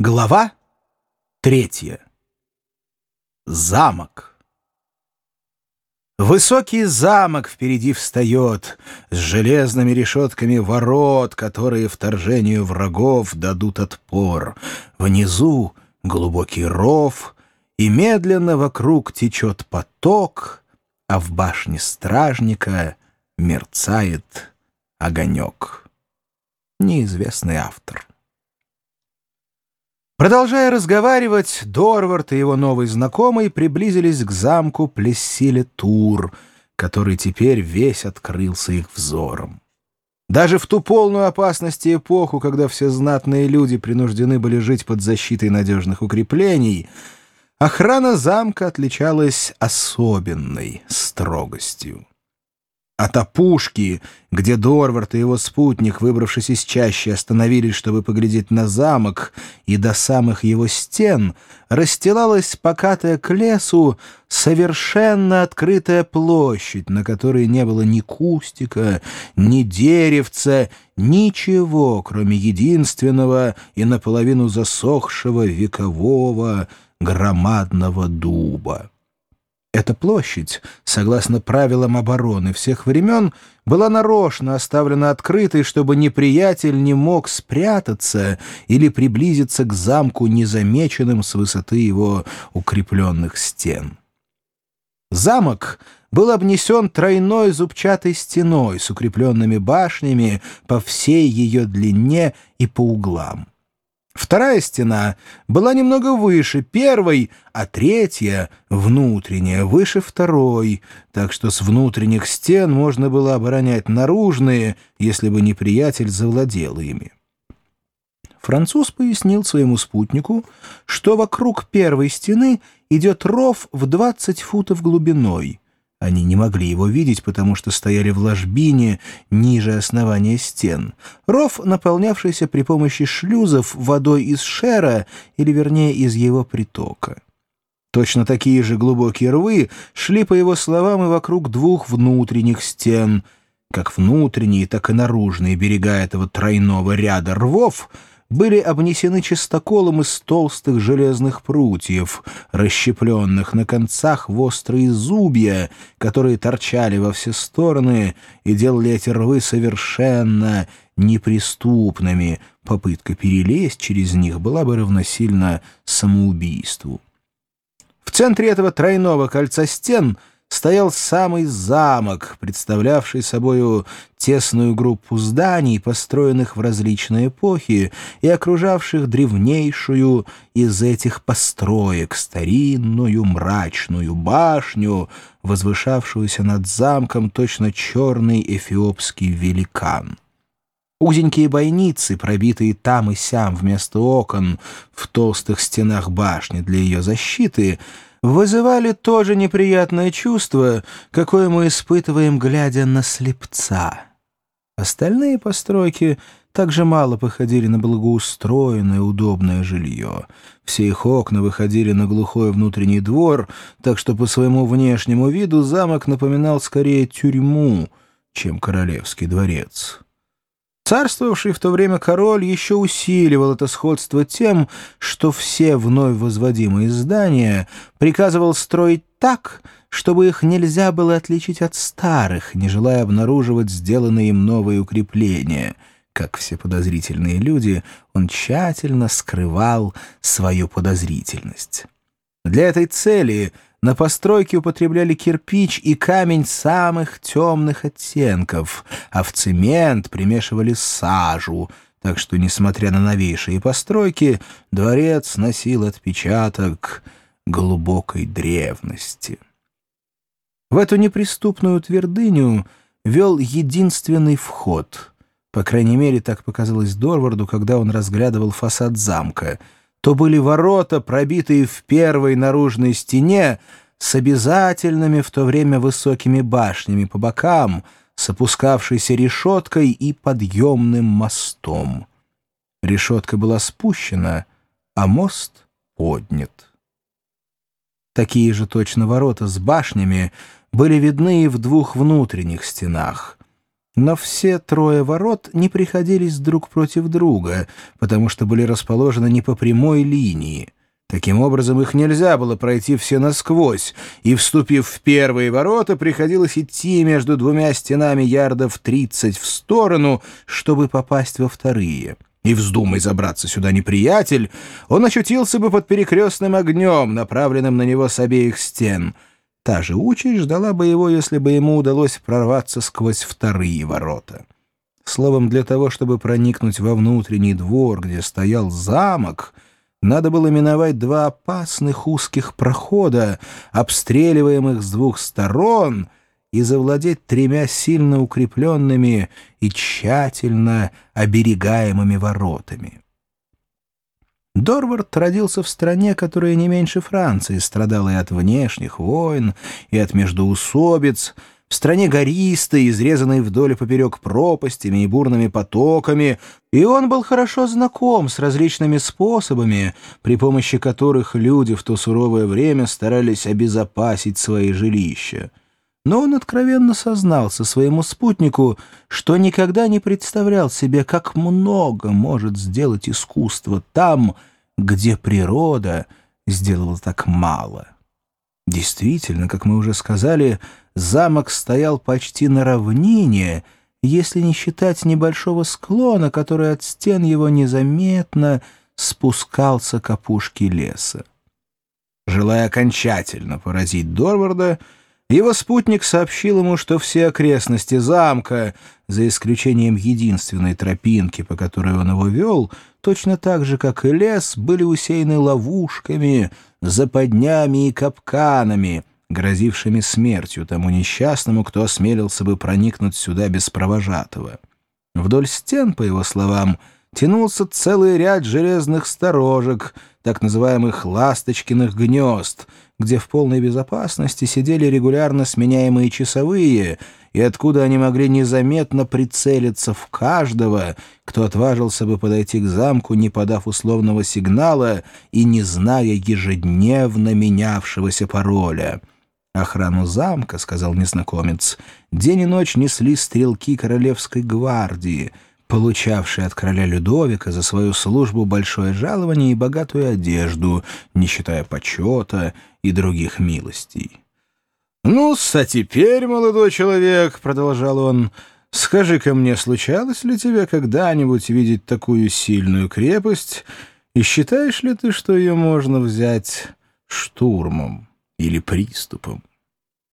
Глава третья. Замок. Высокий замок впереди встает с железными решетками ворот, которые вторжению врагов дадут отпор. Внизу глубокий ров, и медленно вокруг течет поток, а в башне стражника мерцает огонек. Неизвестный автор. Продолжая разговаривать, Дорвард и его новый знакомый приблизились к замку Плессиле-Тур, который теперь весь открылся их взором. Даже в ту полную опасности эпоху, когда все знатные люди принуждены были жить под защитой надежных укреплений, охрана замка отличалась особенной строгостью. От опушки, где Дорвард и его спутник, выбравшись из чащи, остановились, чтобы поглядеть на замок, и до самых его стен расстилалась покатая к лесу совершенно открытая площадь, на которой не было ни кустика, ни деревца, ничего, кроме единственного и наполовину засохшего векового громадного дуба. Эта площадь, согласно правилам обороны всех времен, была нарочно оставлена открытой, чтобы неприятель не мог спрятаться или приблизиться к замку незамеченным с высоты его укрепленных стен. Замок был обнесен тройной зубчатой стеной с укрепленными башнями по всей ее длине и по углам. Вторая стена была немного выше первой, а третья, внутренняя, выше второй, так что с внутренних стен можно было оборонять наружные, если бы неприятель завладел ими. Француз пояснил своему спутнику, что вокруг первой стены идет ров в 20 футов глубиной — они не могли его видеть, потому что стояли в ложбине ниже основания стен. Ров, наполнявшийся при помощи шлюзов водой из шера, или вернее из его притока. Точно такие же глубокие рвы шли, по его словам, и вокруг двух внутренних стен. Как внутренние, так и наружные берега этого тройного ряда рвов — были обнесены чистоколом из толстых железных прутьев, расщепленных на концах в острые зубья, которые торчали во все стороны и делали эти рвы совершенно неприступными. Попытка перелезть через них была бы равносильна самоубийству. В центре этого тройного кольца стен — стоял самый замок, представлявший собою тесную группу зданий, построенных в различные эпохи и окружавших древнейшую из этих построек старинную мрачную башню, возвышавшуюся над замком точно черный эфиопский великан. Узенькие бойницы, пробитые там и сям вместо окон в толстых стенах башни для ее защиты — вызывали то же неприятное чувство, какое мы испытываем, глядя на слепца. Остальные постройки также мало походили на благоустроенное, удобное жилье. Все их окна выходили на глухой внутренний двор, так что по своему внешнему виду замок напоминал скорее тюрьму, чем королевский дворец. Царствовавший в то время король еще усиливал это сходство тем, что все вновь возводимые здания приказывал строить так, чтобы их нельзя было отличить от старых, не желая обнаруживать сделанные им новые укрепления. Как все подозрительные люди, он тщательно скрывал свою подозрительность. Для этой цели — на постройке употребляли кирпич и камень самых темных оттенков, а в цемент примешивали сажу, так что, несмотря на новейшие постройки, дворец носил отпечаток глубокой древности. В эту неприступную твердыню вел единственный вход. По крайней мере, так показалось Дорварду, когда он разглядывал фасад замка — то были ворота, пробитые в первой наружной стене, с обязательными в то время высокими башнями по бокам, с опускавшейся решеткой и подъемным мостом. Решетка была спущена, а мост поднят. Такие же точно ворота с башнями были видны и в двух внутренних стенах. Но все трое ворот не приходились друг против друга, потому что были расположены не по прямой линии. Таким образом, их нельзя было пройти все насквозь, и, вступив в первые ворота, приходилось идти между двумя стенами ярдов 30 в сторону, чтобы попасть во вторые. И вздумай забраться сюда неприятель, он очутился бы под перекрестным огнем, направленным на него с обеих стен. Та же участь ждала бы его, если бы ему удалось прорваться сквозь вторые ворота. Словом, для того, чтобы проникнуть во внутренний двор, где стоял замок — надо было миновать два опасных узких прохода, обстреливаемых с двух сторон, и завладеть тремя сильно укрепленными и тщательно оберегаемыми воротами. Дорвард родился в стране, которая не меньше Франции страдала и от внешних войн, и от междоусобиц, в стране гористой, изрезанной вдоль и поперек пропастями и бурными потоками, и он был хорошо знаком с различными способами, при помощи которых люди в то суровое время старались обезопасить свои жилища. Но он откровенно сознался своему спутнику, что никогда не представлял себе, как много может сделать искусство там, где природа сделала так мало. Действительно, как мы уже сказали, замок стоял почти на равнине, если не считать небольшого склона, который от стен его незаметно спускался к опушке леса. Желая окончательно поразить Дорварда, его спутник сообщил ему, что все окрестности замка, за исключением единственной тропинки, по которой он его вел, точно так же, как и лес, были усеяны ловушками, западнями и капканами, грозившими смертью тому несчастному, кто осмелился бы проникнуть сюда без провожатого. Вдоль стен, по его словам, тянулся целый ряд железных сторожек, так называемых «ласточкиных гнезд», где в полной безопасности сидели регулярно сменяемые часовые, и откуда они могли незаметно прицелиться в каждого, кто отважился бы подойти к замку, не подав условного сигнала и не зная ежедневно менявшегося пароля. «Охрану замка, — сказал незнакомец, — день и ночь несли стрелки Королевской гвардии — получавший от короля Людовика за свою службу большое жалование и богатую одежду, не считая почета и других милостей. ну а теперь, молодой человек, — продолжал он, — скажи-ка мне, случалось ли тебе когда-нибудь видеть такую сильную крепость, и считаешь ли ты, что ее можно взять штурмом или приступом?